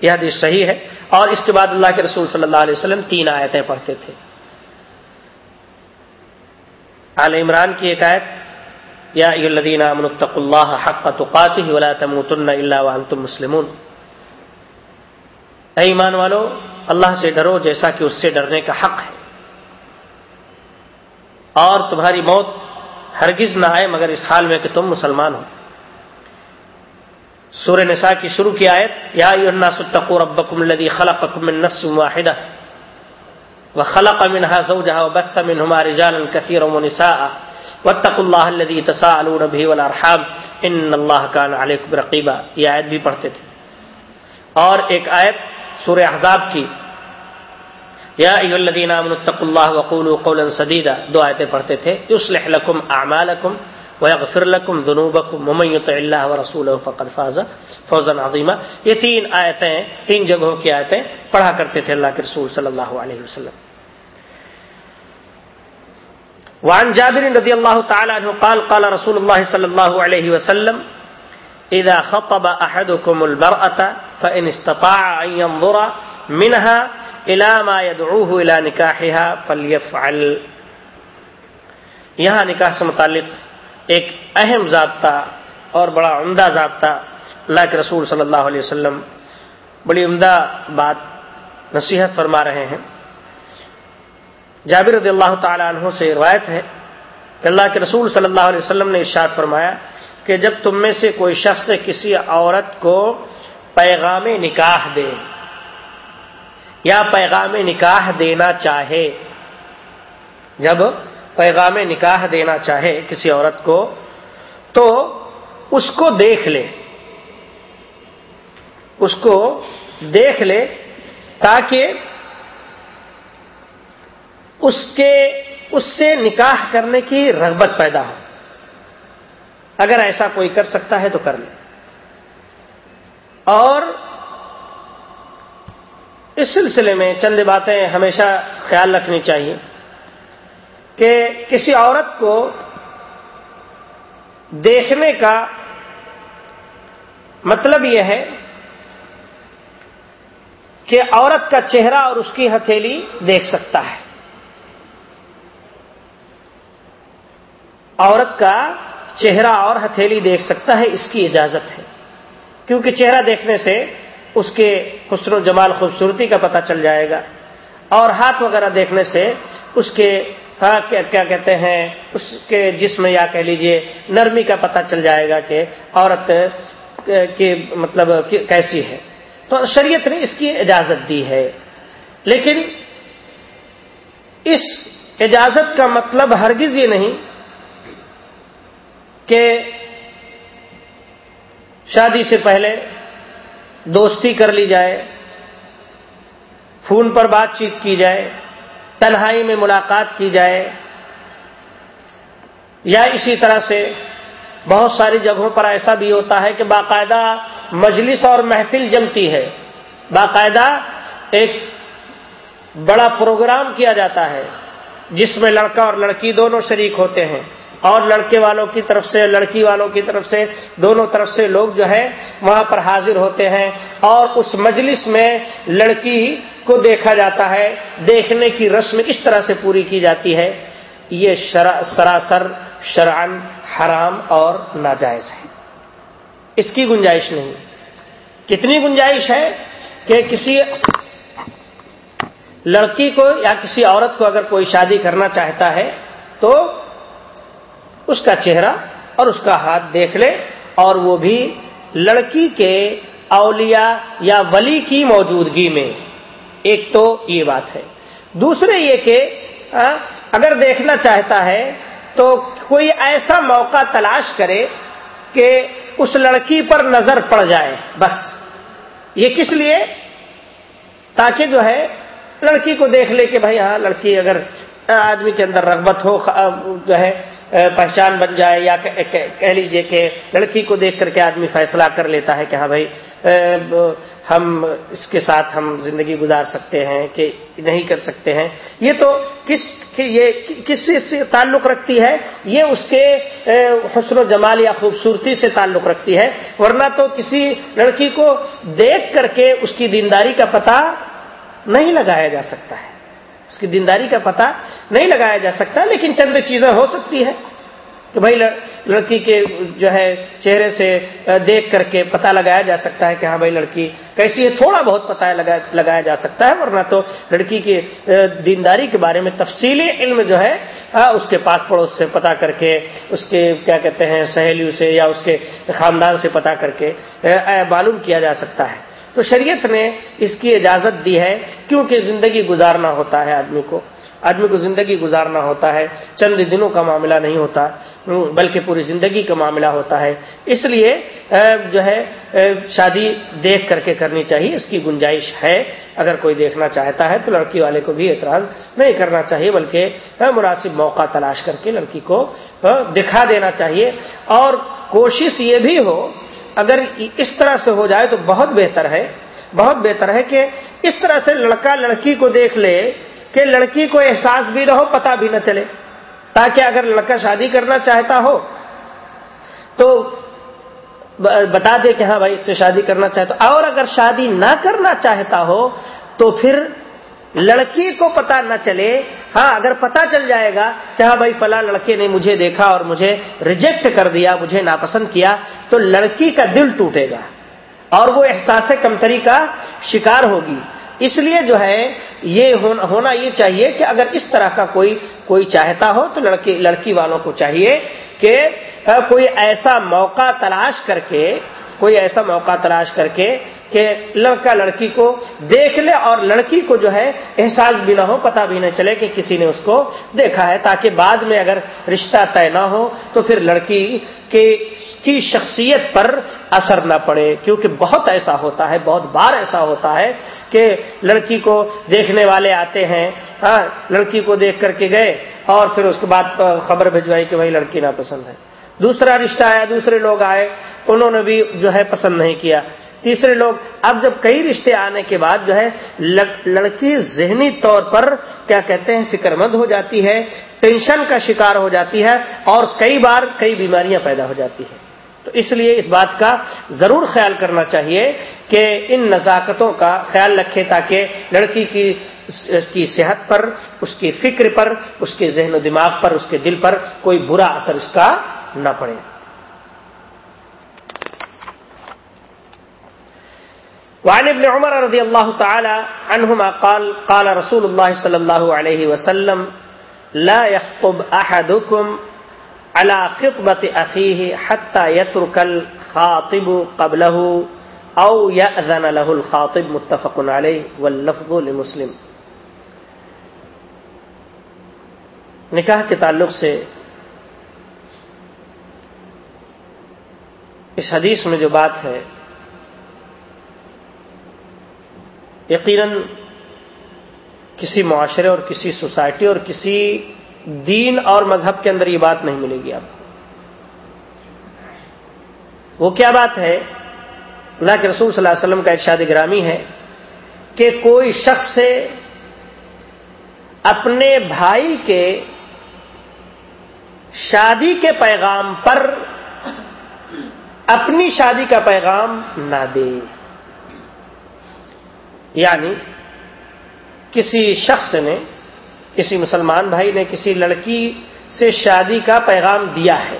یہ حدیث صحیح ہے۔ اور اس کے بعد اللہ کے رسول صلی اللہ علیہ وسلم تین آیتیں پڑھتے تھے۔ آل عمران کی ایک آیت، یا الدین امن الطق اللہ حق تقاتی ولا تموتن الا وانتم مسلمون۔ اے ایمان والو، اللہ سے ڈرو جیسا کہ اس سے ڈرنے کا حق ہے۔ اور تمہاری موت ہرگز نہ آئے، مگر اس حال میں کہ تم مسلمان ہو۔ سور نساء کی شروع کی آیت، یا الناس اتقوا ربکم الذی خلقکم من نفس واحدہ۔ وخلق منها زوجها وبث منهما رجالا كثيرا ونساء. واتقوا الله الذي تساءلون به والارحام ان الله كان عليكم رقيبا. یہ آیت بھی پڑھتے تھے. اور ایک آیت سورہ احزاب کی. یا ایھا الذين امنوا اتقوا الله وقولوا قولا سديدا دو آیتیں پڑھتے تھے. يصلح لكم اعمالكم ويغفر لكم ذنوبكم ومن يطع الله ورسوله فقد فاز فوزا عظيما یہ تین آیتیں تین جگہوں کی آیتیں پڑھا کرتے تھے اللہ کے رسول صلی اللہ علیہ وسلم۔ وعن جابر رضي الله تعالى عنه قال قال رسول الله صلى الله عليه وسلم اذا خطب احدكم المرأة فان استطاع ان ينظر منها الى ما يدعوه الى نكاحها فليفعل. یہاں نکاح سے متعلق ایک اہم ضابطہ اور بڑا عمدہ ضابطہ اللہ کے رسول صلی اللہ علیہ وسلم بڑی عمدہ بات نصیحت فرما رہے ہیں۔ جابر رضی اللہ تعالی عنہ سے روایت ہے کہ اللہ کے رسول صلی اللہ علیہ وسلم نے ارشاد فرمایا کہ جب تم میں سے کوئی شخص کسی عورت کو پیغام نکاح دے یا پیغام نکاح دینا چاہے، جب پیغام نکاح دینا چاہے کسی عورت کو، تو اس کو دیکھ لے۔ اس کو دیکھ لے تاکہ اس کے، اس سے نکاح کرنے کی رغبت پیدا ہو۔ اگر ایسا کوئی کر سکتا ہے تو کر لے۔ اور اس سلسلے میں چند باتیں ہمیشہ خیال رکھنی چاہیے۔ کہ کسی عورت کو دیکھنے کا مطلب یہ ہے کہ عورت کا چہرہ اور اس کی ہتھیلی دیکھ سکتا ہے۔ عورت کا چہرہ اور ہتھیلی دیکھ سکتا ہے، اس کی اجازت ہے۔ کیونکہ چہرہ دیکھنے سے اس کے حسن و جمال، خوبصورتی کا پتہ چل جائے گا۔ اور ہاتھ وغیرہ دیکھنے سے اس کے ہاں کیا کہتے ہیں؟ اس کے جسم یا کہہ لیجیے، نرمی کا پتہ چل جائے گا کہ عورت کی مطلب کیسی ہے۔ تو شریعت نے اس کی اجازت دی ہے۔ لیکن اس اجازت کا مطلب ہرگز یہ نہیں کہ شادی سے پہلے دوستی کر لی جائے، فون پر بات چیت کی جائے تنہائی میں ملاقات کی جائے یا اسی طرح سے بہت ساری جگہوں پر ایسا بھی ہوتا ہے کہ باقاعدہ مجلس اور محفل جمتی ہے۔ باقاعدہ ایک بڑا پروگرام کیا جاتا ہے جس میں لڑکا اور لڑکی دونوں شریک ہوتے ہیں۔ اور لڑکے والوں کی طرف سے، لڑکی والوں کی طرف سے، دونوں طرف سے لوگ جو ہے وہاں پر حاضر ہوتے ہیں۔ اور اس مجلس میں لڑکی کو دیکھا جاتا ہے، دیکھنے کی رسم اس طرح سے پوری کی جاتی ہے۔ یہ سراسر شرعن حرام اور ناجائز ہے۔ اس کی گنجائش نہیں۔ کتنی گنجائش ہے کہ کسی لڑکی کو یا کسی عورت کو اگر کوئی شادی کرنا چاہتا ہے تو اس کا چہرہ اور اس کا ہاتھ دیکھ لے اور وہ بھی لڑکی کے اولیاء یا ولی کی موجودگی میں۔ ایک تو یہ بات ہے۔ دوسرے یہ کہ اگر دیکھنا چاہتا ہے تو کوئی ایسا موقع تلاش کرے کہ اس لڑکی پر نظر پڑ جائے، بس۔ یہ کس لیے؟ تاکہ جو ہے، لڑکی کو دیکھ لے کہ بھائی ہاں لڑکی اگر آدمی کے اندر رغبت ہو جو ہے پہچان بن جائے یا کہہ لیجیے کہ لڑکی کو دیکھ کر کے آدمی فیصلہ کر لیتا ہے کہ ہاں بھائی ہم اس کے ساتھ ہم زندگی گزار سکتے ہیں کہ نہیں کر سکتے ہیں۔ یہ تو کس یہ کس سے تعلق رکھتی ہے؟ یہ اس کے حسن و جمال یا خوبصورتی سے تعلق رکھتی ہے۔ ورنہ تو کسی لڑکی کو دیکھ کر کے اس کی دینداری کا پتہ نہیں لگایا جا سکتا ہے۔ اس کی دینداری کا پتہ نہیں لگایا جا سکتا، لیکن چند چیزیں ہو سکتی ہیں کہ بھائی لڑکی کے جو ہے چہرے سے دیکھ کر کے پتہ لگایا جا سکتا ہے کہ ہاں بھائی لڑکی کیسی ہے، تھوڑا بہت پتہ لگایا جا سکتا ہے، ورنہ تو لڑکی کی دینداری کے بارے میں تفصیلی علم جو ہے اس کے پاس پڑوس سے پتا کر کے، اس کے کیا کہتے ہیں، سہیلیوں سے یا اس کے خاندان سے پتا کر کے معلوم کیا جا سکتا ہے۔ تو شریعت نے اس کی اجازت دی ہے کیونکہ زندگی گزارنا ہوتا ہے آدمی کو۔ آدمی کو زندگی گزارنا ہوتا ہے، چند دنوں کا معاملہ نہیں ہوتا، بلکہ پوری زندگی کا معاملہ ہوتا ہے۔ اس لیے جو ہے شادی دیکھ کر کے کرنی چاہیے، اس کی گنجائش ہے۔ اگر کوئی دیکھنا چاہتا ہے تو لڑکی والے کو بھی اعتراض نہیں کرنا چاہیے، بلکہ مناسب موقع تلاش کر کے لڑکی کو دکھا دینا چاہیے۔ اور کوشش یہ بھی ہو اگر اس طرح سے ہو جائے تو بہت بہتر ہے۔ بہت بہتر ہے کہ اس طرح سے لڑکا لڑکی کو دیکھ لے کہ لڑکی کو احساس بھی نہ ہو پتا بھی نہ چلے۔ تاکہ اگر لڑکا شادی کرنا چاہتا ہو تو بتا دے کہ ہاں بھائی، اس سے شادی کرنا چاہتا اور اگر شادی نہ کرنا چاہتا ہو تو پھر لڑکی کو پتا نہ چلے ہاں اگر پتا چل جائے گا کہ ہاں بھائی فلاں لڑکے نے مجھے دیکھا اور مجھے ریجیکٹ کر دیا، مجھے ناپسند کیا، تو لڑکی کا دل ٹوٹے گا اور وہ احساس کمتری کا شکار ہوگی۔ اس لیے جو ہے، یہ ہونا یہ چاہیے کہ اگر اس طرح کا کوئی کوئی چاہتا ہو تو لڑکی لڑکی والوں کو چاہیے کہ کوئی ایسا موقع تلاش کر کے، کوئی ایسا موقع تلاش کر کے کہ لڑکا لڑکی کو دیکھ لے اور لڑکی کو جو ہے احساس بھی نہ ہو پتا بھی نہ چلے کہ کسی نے اس کو دیکھا ہے، تاکہ بعد میں اگر رشتہ طے نہ ہو تو پھر لڑکی کے کی شخصیت پر اثر نہ پڑے۔ کیونکہ بہت ایسا ہوتا ہے، بہت بار ایسا ہوتا ہے کہ لڑکی کو دیکھنے والے آتے ہیں ہاں لڑکی کو دیکھ کر کے گئے اور پھر اس کے بعد خبر بھجوائی کہ بھائی لڑکی ناپسند ہے۔ دوسرا رشتہ آیا، دوسرے لوگ آئے، انہوں نے بھی جو ہے پسند نہیں کیا۔ تیسرے لوگ، اب جب کئی رشتے آنے کے بعد جو ہے لڑکی ذہنی طور پر کیا کہتے ہیں فکر مند ہو جاتی ہے، ٹینشن کا شکار ہو جاتی ہے اور کئی بار کئی بیماریاں پیدا ہو جاتی ہیں۔ تو اس لیے اس بات کا ضرور خیال کرنا چاہیے کہ ان نزاکتوں کا خیال رکھے تاکہ لڑکی کی کی صحت پر، اس کی فکر پر، اس کے ذہن و دماغ پر، اس کے دل پر کوئی برا اثر اس کا نہ پڑے۔ وعن ابن عمر رضی اللہ تعالی عنہما قال قال رسول اللہ صلی اللہ علیہ وسلم، لا يخطب احدكم على خطبة اخيه حتى يترك الخاطب قبله او يأذن له الخاطب متفق عليه واللفظ لمسلم۔ نکاح کے تعلق سے اس حدیث میں جو بات ہے یقیناً کسی معاشرے اور کسی سوسائٹی اور کسی دین اور مذہب کے اندر یہ بات نہیں ملے گی آپ وہ کیا بات ہے؟ اللہ کے رسول صلی اللہ علیہ وسلم کا ارشاد گرامی ہے کہ کوئی شخص سے اپنے بھائی کے شادی کے پیغام پر اپنی شادی کا پیغام نہ دے۔ یعنی کسی شخص نے، کسی مسلمان بھائی نے، کسی لڑکی سے شادی کا پیغام دیا ہے۔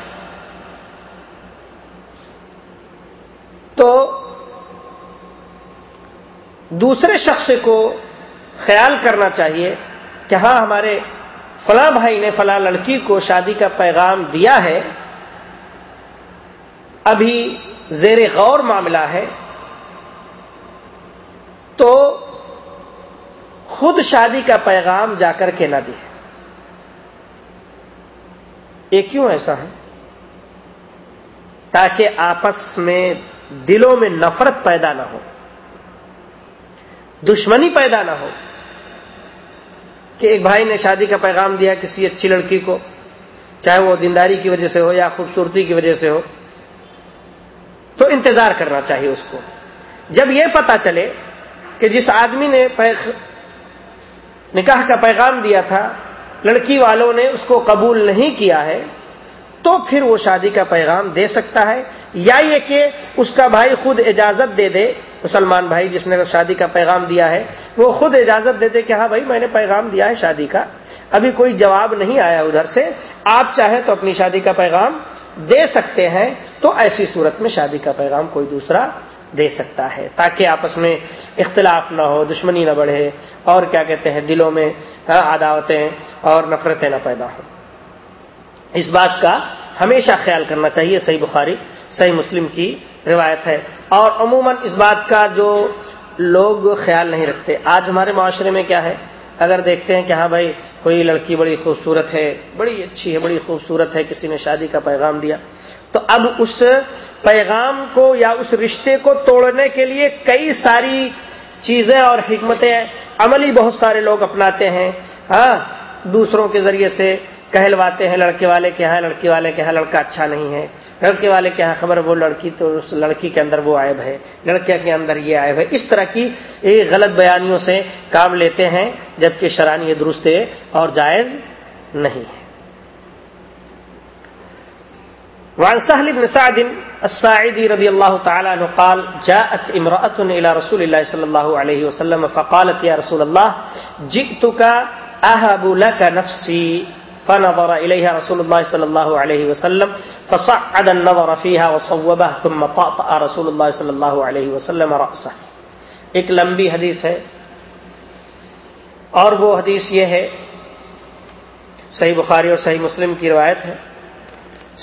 تو دوسرے شخص کو خیال کرنا چاہیے کہ ہاں ہمارے فلاں بھائی نے فلاں لڑکی کو شادی کا پیغام دیا ہے۔ ابھی زیر غور معاملہ ہے۔ تو خود شادی کا پیغام جا کر کے نہ دے۔ یہ کیوں ایسا ہے؟ تاکہ آپس میں دلوں میں نفرت پیدا نہ ہو، دشمنی پیدا نہ ہو کہ ایک بھائی نے شادی کا پیغام دیا کسی اچھی لڑکی کو، چاہے وہ دینداری کی وجہ سے ہو یا خوبصورتی کی وجہ سے ہو، تو انتظار کرنا چاہیے اس کو۔ جب یہ پتا چلے کہ جس آدمی نے نکاح کا پیغام دیا تھا، لڑکی والوں نے اس کو قبول نہیں کیا ہے، تو پھر وہ شادی کا پیغام دے سکتا ہے، یا یہ کہ اس کا بھائی خود اجازت دے دے، مسلمان بھائی جس نے شادی کا پیغام دیا ہے، وہ خود اجازت دے دے کہ ہاں بھائی میں نے پیغام دیا ہے شادی کا۔ ابھی کوئی جواب نہیں آیا ادھر سے، آپ چاہیں تو اپنی شادی کا پیغام دے سکتے ہیں، تو ایسی صورت میں شادی کا پیغام کوئی دوسرا دے سکتا ہے، تاکہ آپس میں اختلاف نہ ہو، دشمنی نہ بڑھے، اور کیا کہتے ہیں، دلوں میں عداوتیں اور نفرتیں نہ پیدا ہوں۔ اس بات کا ہمیشہ خیال کرنا چاہیے، صحیح بخاری، صحیح مسلم کی روایت ہے۔ اور عموماً اس بات کا جو لوگ خیال نہیں رکھتے، آج ہمارے معاشرے میں کیا ہے؟ اگر دیکھتے ہیں کہ ہاں بھائی کوئی لڑکی بڑی خوبصورت ہے، بڑی اچھی ہے، بڑی خوبصورت ہے، کسی نے شادی کا پیغام دیا۔ تو اب اس پیغام کو یا اس رشتے کو توڑنے کے لیے کئی ساری چیزیں اور حکمتیں، عملی بہت سارے لوگ اپناتے ہیں۔ ہاں دوسروں کے ذریعے سے کہلواتے ہیں لڑکے والے کے ہاں لڑکی والے کے ہاں لڑکا اچھا نہیں ہے۔ لڑکے والے کے ہاں خبر وہ لڑکی تو اس لڑکی کے اندر وہ عائب ہے۔ لڑکے کے اندر یہ عائب ہے۔ اس طرح کی غلط بیانیوں سے کام لیتے ہیں جبکہ شران یہ درست اور جائز نہیں ہے۔ وعن سهل بن سعد الساعدي رضي الله تعالى عنه قال، جاءت امرأة إلى رسول الله صلى الله عليه وسلم فقالت يا رسول الله جئتك أهب لك نفسي فنظر إليها رسول الله صلى الله عليه وسلم، فصعد النظر فيها وصوبه، ثم طأطأ رسول الله صلى الله عليه وسلم رأسه. ایک لمبی حدیث ہے، اور وہ حدیث یہ ہے، صحیح بخاری اور صحیح مسلم کی روایت ہے،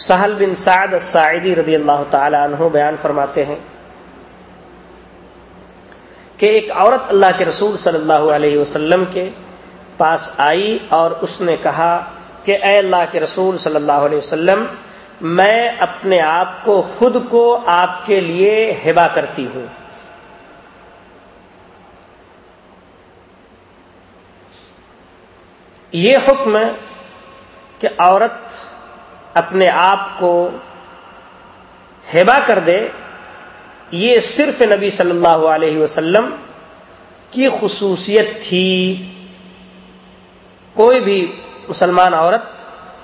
سہل بن سعد الساعدی رضی اللہ تعالی عنہ بیان فرماتے ہیں کہ ایک عورت اللہ کے رسول صلی اللہ علیہ وسلم کے پاس آئی اور اس نے کہا کہ اے اللہ کے رسول صلی اللہ علیہ وسلم، میں اپنے آپ کو، خود کو آپ کے لیے ہبا کرتی ہوں۔ یہ حکم کہ عورت اپنے آپ کو ہیبا کر دے، یہ صرف نبی صلی اللہ علیہ وسلم کی خصوصیت تھی۔ کوئی بھی مسلمان عورت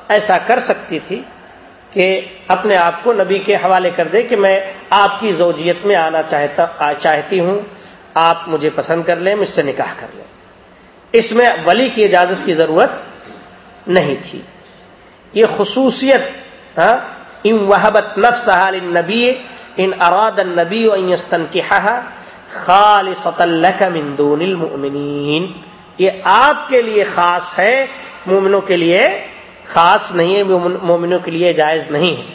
ایسا کر سکتی تھی کہ اپنے آپ کو نبی کے حوالے کر دے کہ میں آپ کی زوجیت میں آنا چاہتا چاہتی ہوں، آپ مجھے پسند کر لیں، مجھ سے نکاح کر لیں۔ اس میں ولی کی اجازت کی ضرورت نہیں تھی۔ یہ خصوصیت ہاں، ان وحبت نفس حال نبی ان اراد النبی و انستن کی خالص من دون المؤمنین۔ یہ آپ کے لیے خاص ہے، مومنوں کے لیے خاص نہیں ہے مومنوں کے لیے جائز نہیں ہے۔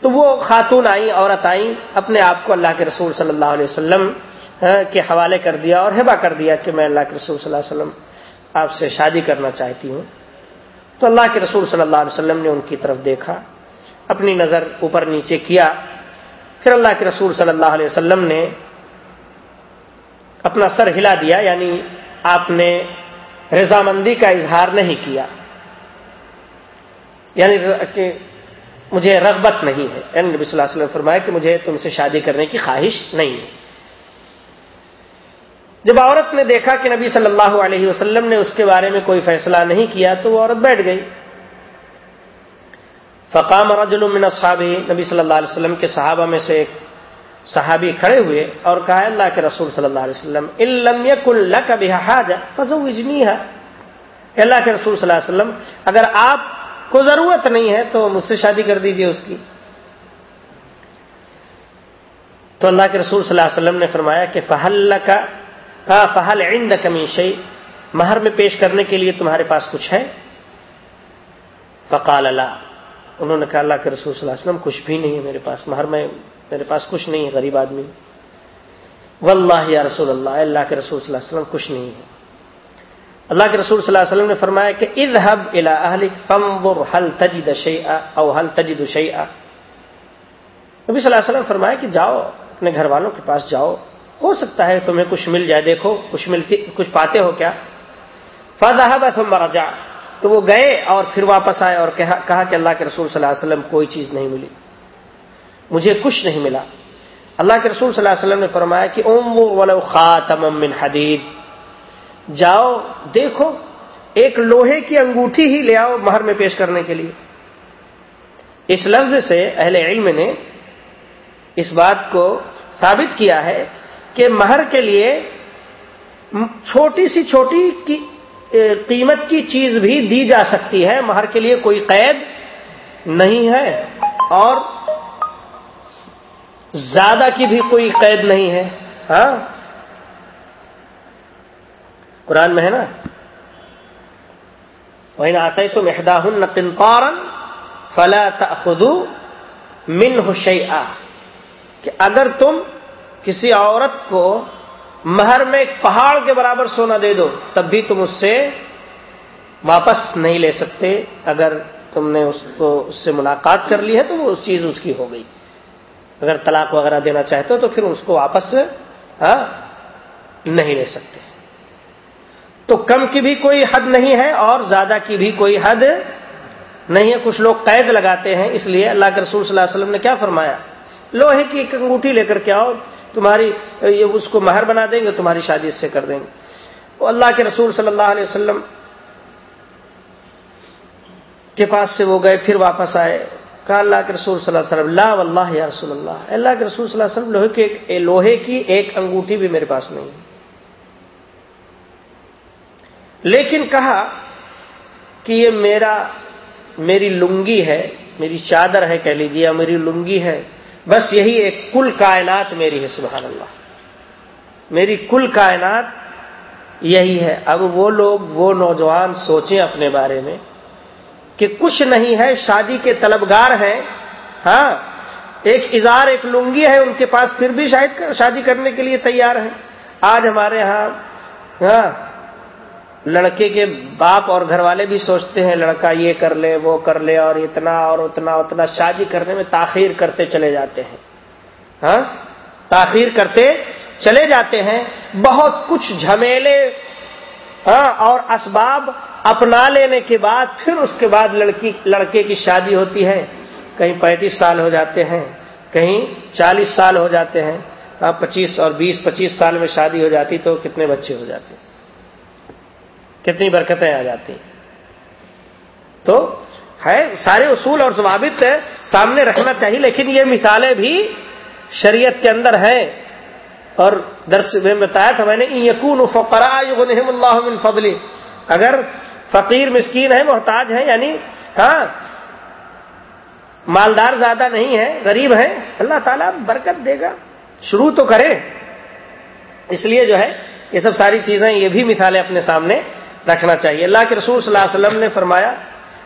تو وہ خاتون آئیں، عورت آئیں، اپنے آپ کو اللہ کے رسول صلی اللہ علیہ وسلم کے حوالے کر دیا اور ہبا کر دیا کہ میں اللہ کے رسول صلی اللہ علیہ وسلم آپ سے شادی کرنا چاہتی ہوں۔ تو اللہ کے رسول صلی اللہ علیہ وسلم نے ان کی طرف دیکھا، اپنی نظر اوپر نیچے کیا۔ پھر اللہ کے رسول صلی اللہ علیہ وسلم نے اپنا سر ہلا دیا یعنی آپ نے رضامندی کا اظہار نہیں کیا۔ یعنی کہ مجھے رغبت نہیں ہے۔ یعنی نبی صلی اللہ علیہ وسلم فرمایا کہ مجھے تم سے شادی کرنے کی خواہش نہیں ہے۔ جب عورت نے دیکھا کہ نبی صلی اللہ علیہ وسلم نے اس کے بارے میں کوئی فیصلہ نہیں کیا تو وہ عورت بیٹھ گئی۔ فقام رجل من اصحاب نبی صلی اللہ علیہ وسلم کے صحابہ میں سے ایک صحابی کھڑے ہوئے اور کہا اللہ کے رسول صلی اللہ علیہ وسلم علم کا بھی فضو ہے اللہ کے رسول صلی اللہ علیہ وسلم، اگر آپ کو ضرورت نہیں ہے تو مجھ سے شادی کر دیجیے اس کی. تو اللہ کے رسول صلی اللہ علیہ وسلم نے فرمایا کہ، فہل کا فہل عند کمیشی مہر میں پیش کرنے کے لیے تمہارے پاس کچھ ہے؟ فقال اللہ انہوں نے کہا، اللہ کے رسول صلی اللہ علیہ وسلم، کچھ بھی نہیں ہے میرے پاس، مہر میں میرے پاس کچھ نہیں ہے، غریب آدمی۔ واللہ یا رسول اللہ اللہ کے رسول صلی اللہ علیہ وسلم، کچھ نہیں ہے۔ اللہ کے رسول صلی اللہ علیہ وسلم نے فرمایا کہ اذهب الى اهلك فانظر هل تجد شيئا او هل تجد شيئا نبی صلی اللہ علیہ وسلم فرمایا کہ جاؤ، اپنے گھر والوں کے پاس جاؤ۔ ہو سکتا ہے تمہیں کچھ مل جائے، دیکھو، کچھ ملتی، کچھ پاتے ہو کیا؟ فضا ثم رجع۔ تو وہ گئے اور پھر واپس آئے اور کہا کہ اللہ کے رسول صلی اللہ علیہ وسلم، کوئی چیز نہیں ملی۔ مجھے کچھ نہیں ملا۔ اللہ کے رسول صلی اللہ علیہ وسلم نے فرمایا کہ اوم ولو خاتم من حدید۔ جاؤ، دیکھو، ایک لوہے کی انگوٹھی ہی لے آؤ مہر میں پیش کرنے کے لیے۔ اس لفظ سے اہل علم نے اس بات کو ثابت کیا ہے کہ مہر کے لیے چھوٹی سی چھوٹی کی قیمت کی چیز بھی دی جا سکتی ہے۔ مہر کے لیے کوئی قید نہیں ہے۔ اور زیادہ کی بھی کوئی قید نہیں ہے۔ ہاں؟ قرآن میں ہے نا؟ وہ آتے تو محدہ ہن فلا خدو من حشی کہ اگر تم کسی عورت کو مہر میں ایک پہاڑ کے برابر سونا دے دو، تب بھی تم اس سے واپس نہیں لے سکتے۔ اگر تم نے اس کو، اس سے ملاقات کر لی ہے تو وہ اس چیز اس کی ہو گئی۔ اگر طلاق وغیرہ دینا چاہتے ہو تو پھر اس کو واپس ہاں نہیں لے سکتے۔ تو کم کی بھی کوئی حد نہیں ہے اور زیادہ کی بھی کوئی حد نہیں ہے۔ کچھ لوگ قید لگاتے ہیں، اس لیے اللہ کے رسول صلی اللہ علیہ وسلم نے کیا فرمایا؟ لوہے کی ایک انگوٹھی لے کر کے آؤ، تمہاری اس کو مہر بنا دیں گے، تمہاری شادی اس سے کر دیں گے۔ وہ اللہ کے رسول صلی اللہ علیہ وسلم کے پاس سے وہ گئے، پھر واپس آئے۔ کہا اللہ کے رسول صلی اللہ علیہ وسلم، لا واللہ یا رسول اللہ۔ اللہ کے رسول صلی اللہ علیہ وسلم، لوہے کے لوہے کی ایک انگوٹھی بھی میرے پاس نہیں۔ لیکن کہا کہ یہ میرا میری لنگی ہے، میری چادر ہے کہہ لیجیے یا میری لنگی ہے۔ بس یہی ایک کل کائنات میری ہے، سبحان اللہ۔ میری کل کائنات یہی ہے۔ اب وہ لوگ، وہ نوجوان سوچیں اپنے بارے میں۔ کہ کچھ نہیں ہے، شادی کے طلبگار ہیں ہاں ایک اظہار، ایک لنگی ہے ان کے پاس، پھر بھی شاید شادی کرنے کے لیے تیار ہیں۔ آج ہمارے ہاں ہاں لڑکے کے باپ اور گھر والے بھی سوچتے ہیں، لڑکا یہ کر لے، وہ کر لے، اور اتنا اور اتنا اتنا شادی کرنے میں تاخیر کرتے چلے جاتے ہیں۔ ہاں تاخیر کرتے چلے جاتے ہیں۔ بہت کچھ جھمیلے ہاں اور اسباب اپنا لینے کے بعد پھر اس کے بعد لڑکی لڑکے کی شادی ہوتی ہے۔ کہیں پینتیس سال ہو جاتے ہیں، کہیں چالیس سال ہو جاتے ہیں۔ پچیس اور بیس، پچیس سال میں شادی ہو جاتی تو کتنے بچے ہو جاتے کتنی برکتیں آ جاتی تو ہے، سارے اصول اور ضوابط سامنے رکھنا چاہیے، لیکن یہ مثالیں بھی شریعت کے اندر ہیں۔ اور درس میں بتایا تھا میں نے یقون فقرا اللہ من فضلی اگر فقیر مسکین ہے محتاج ہے یعنی ہاں مالدار زیادہ نہیں ہے غریب ہے اللہ تعالیٰ برکت دے گا۔ شروع تو کرے اس لیے جو ہے، یہ سب ساری چیزیں، یہ بھی مثالیں اپنے سامنے رکھنا چاہیے۔ اللہ کے رسول صلی اللہ علیہ وسلم نے فرمایا،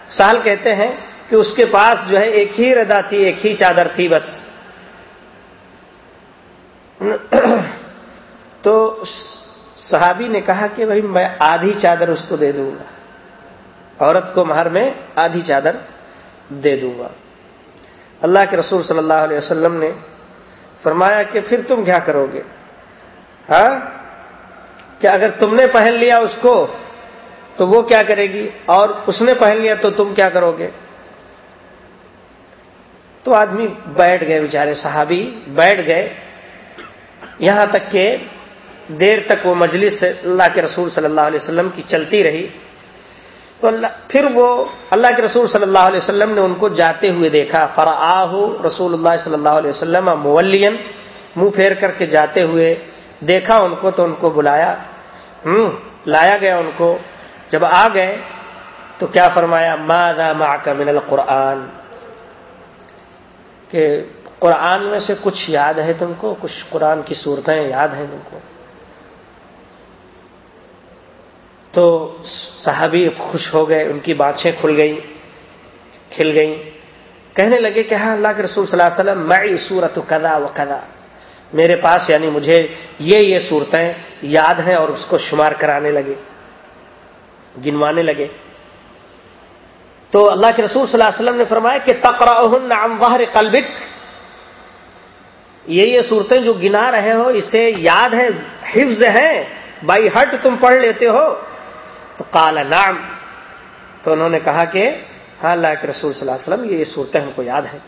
سال کہتے ہیں کہ اس کے پاس جو ہے، ایک ہی ردا تھی، ایک ہی چادر تھی بس۔ تو صحابی نے کہا کہ بھائی، میں آدھی چادر اس کو دے دوں گا۔ عورت کو مہر میں آدھی چادر دے دوں گا۔ اللہ کے رسول صلی اللہ علیہ وسلم نے فرمایا کہ پھر تم کیا کرو گے؟ ہاں؟ کہ اگر تم نے پہن لیا اس کو، تو وہ کیا کرے گی؟ اور اس نے پہن لیا تو تم کیا کرو گے؟ تو آدمی بیٹھ گئے، بیچارے صحابی بیٹھ گئے۔ یہاں تک کہ دیر تک وہ مجلس اللہ کے رسول صلی اللہ علیہ وسلم کی چلتی رہی۔ تو اللہ پھر وہ اللہ کے رسول صلی اللہ علیہ وسلم نے ان کو جاتے ہوئے دیکھا فرآ رسول اللہ صلی اللہ علیہ وسلم مولین، منہ پھیر کر کے جاتے ہوئے دیکھا ان کو تو ان کو بلایا۔ ہوں، لایا گیا ان کو۔ جب آ گئے تو کیا فرمایا؟ مادا ما کا من القرآن؟ کہ قرآن میں سے کچھ یاد ہے تم کو؟ کچھ قرآن کی صورتیں یاد ہیں تم کو؟ تو صحابی خوش ہو گئے، ان کی بانچیں کھل گئیں کھل گئیں۔ کہنے لگے کہ ہاں اللہ کے رسول صلی اللہ علیہ وسلم میں صورت کدا و کدا میرے پاس یعنی مجھے یہ یہ صورتیں یاد ہیں اور اس کو شمار کرانے لگے، گنوانے لگے۔ تو اللہ کے رسول صلی اللہ علیہ وسلم نے فرمایا کہ تقرا وحر قلبک۔ یہ یہ صورتیں جو گنا رہے ہو، اسے یاد ہے حفظ ہیں، بائی ہٹ تم پڑھ لیتے ہو۔ تو کالا نام تو انہوں نے کہا کہ ہاں اللہ کے رسول صلی اللہ علیہ وسلم، یہ صورتیں ہم کو یاد ہیں۔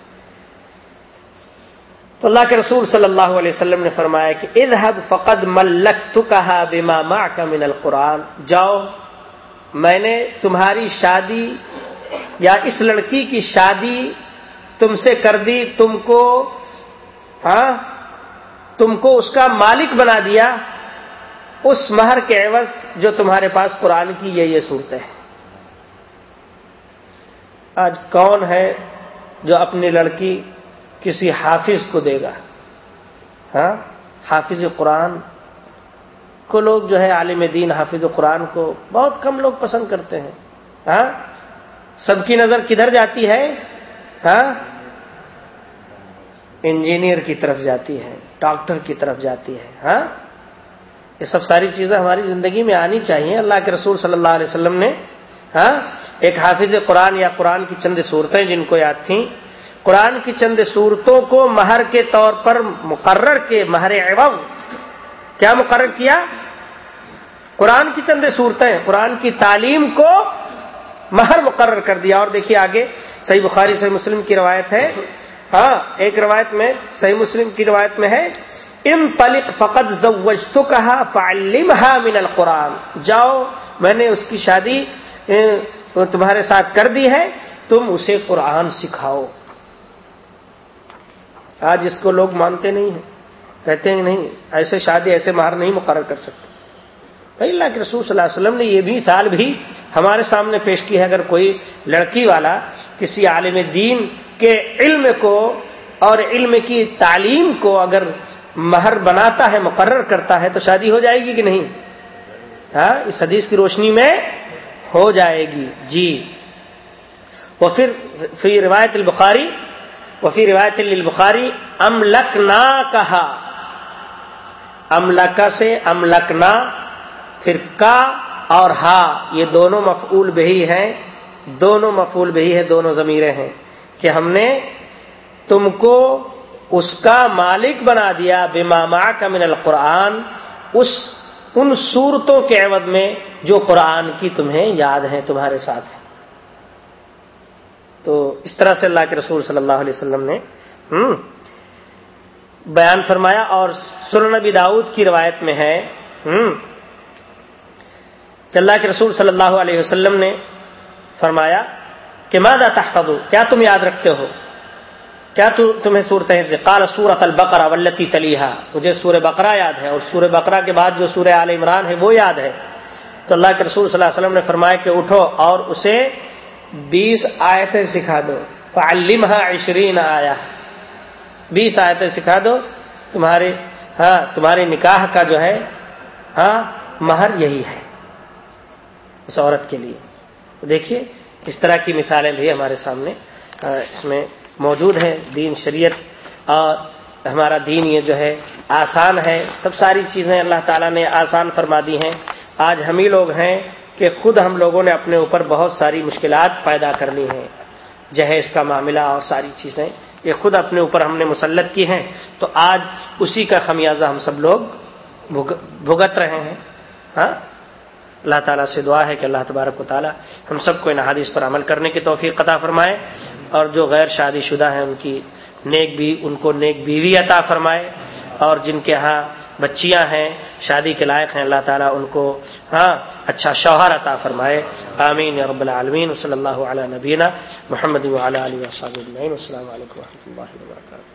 تو اللہ کے رسول صلی اللہ علیہ وسلم نے فرمایا کہ اذهب فقد ملکتکها بما معك من القرآن۔ جاؤ، میں نے تمہاری شادی یا اس لڑکی کی شادی تم سے کر دی، تم کو ہاں تم کو اس کا مالک بنا دیا۔ اس مہر کے عوض جو تمہارے پاس قرآن کی یہ یہ صورتیں ہیں۔ آج کون ہے جو اپنی لڑکی کسی حافظ کو دے گا؟ ہاں؟ حافظ قرآن۔ کو لوگ جو ہے عالم دین حافظ قرآن کو بہت کم لوگ پسند کرتے ہیں۔ ہاں؟ سب کی نظر کدھر جاتی ہے؟ ہاں؟ انجینئر کی طرف جاتی ہے، ڈاکٹر کی طرف جاتی ہے۔ ہاں؟ یہ سب ساری چیزیں ہماری زندگی میں آنی چاہیے۔ اللہ کے رسول صلی اللہ علیہ وسلم نے ہاں ایک حافظ قرآن یا قرآن کی چند صورتیں جن کو یاد تھیں۔ قرآن کی چند صورتوں کو مہر کے طور پر مقرر کے مہر عوض، کیا مقرر کیا؟ قرآن کی چند صورتیں، قرآن کی تعلیم کو مہر مقرر کر دیا۔ اور دیکھیے آگے، صحیح بخاری، صحیح مسلم کی روایت ہے۔ ہاں ایک روایت میں، صحیح مسلم کی روایت میں ہے۔ ام تلک فقط تو کہا فعلم من القرآن۔ جاؤ، میں نے اس کی شادی تمہارے ساتھ کر دی ہے، تم اسے قرآن سکھاؤ۔ آج اس کو لوگ مانتے نہیں ہیں، کہتے ہیں نہیں، ایسے شادی، ایسے مہر نہیں مقرر کر سکتے۔ بھائی، اللہ کے رسول صلی اللہ علیہ وسلم نے یہ بھی سال بھی ہمارے سامنے پیش کی ہے، اگر کوئی لڑکی والا کسی عالم دین کے علم کو اور علم کی تعلیم کو اگر مہر بناتا ہے، مقرر کرتا ہے تو شادی ہو جائے گی کہ نہیں؟ ہاں اس حدیث کی روشنی میں ہو جائے گی۔ جی۔ وہ پھر فی روایت البخاری وہ فی روایت البخاری ام کہا ام لکا سے املکنا، پھر کا اور ہا، یہ دونوں مفعول بہی ہیں۔ دونوں مفعول بہی ہے دونوں ضمیریں ہیں کہ ہم نے تم کو اس کا مالک بنا دیا بماما کا من القرآن، اس ان صورتوں کے عوض میں جو قرآن کی تمہیں یاد ہیں، تمہارے ساتھ ہیں۔ تو اس طرح سے اللہ کے رسول صلی اللہ علیہ وسلم نے بیان فرمایا اور نبی داؤد کی روایت میں ہے کہ اللہ کے رسول صلی اللہ علیہ وسلم نے فرمایا کہ مادا تحفظ کیا تم یاد رکھتے ہو؟ کیا تو تمہیں صورت سے قال سورت البقرا ولتی تلیحا مجھے سورہ بقرہ یاد ہے اور سورہ بقرہ کے بعد جو سورہ عال عمران ہے وہ یاد ہے۔ تو اللہ کے رسول صلی اللہ علیہ وسلم نے فرمایا کہ اٹھو اور اسے بیس آیتیں سکھا دو۔ فعلمها عشرین آیا بیس آیتیں سکھا دو۔ تمہارے ہاں تمہاری نکاح کا جو ہے ہاں مہر یہی ہے۔ اس عورت کے لیے۔ دیکھیے، اس طرح کی مثالیں بھی ہمارے سامنے۔ اس میں موجود ہیں، دین، شریعت، اور ہمارا دین یہ جو ہے، آسان ہے۔ سب ساری چیزیں اللہ تعالیٰ نے آسان فرما دی ہیں۔ آج ہم ہی لوگ ہیں کہ خود ہم لوگوں نے اپنے اوپر بہت ساری مشکلات پیدا کر لی ہیں۔ جہیز کا معاملہ اور ساری چیزیں یہ خود اپنے اوپر ہم نے مسلط کی ہیں۔ تو آج اسی کا خمیازہ ہم سب لوگ بھگت رہے ہیں۔ ہاں؟ اللہ تعالیٰ سے دعا ہے کہ اللہ تبارک و تعالیٰ ہم سب کو ان حادث پر عمل کرنے کی توفیق قطع فرمائے۔ اور جو غیر شادی شدہ ہیں ان کی نیک بھی ان کو نیک بیوی عطا فرمائے اور جن کے ہاں بچیاں ہیں، شادی کے لائق ہیں، اللہ تعالیٰ ان کو ہاں اچھا شوہر عطا فرمائے۔ آمین رب العالمین۔ صلی اللہ علیہ نبینہ محمد علیہ السلام علیکم و رحمۃ اللہ وبرکاتہ۔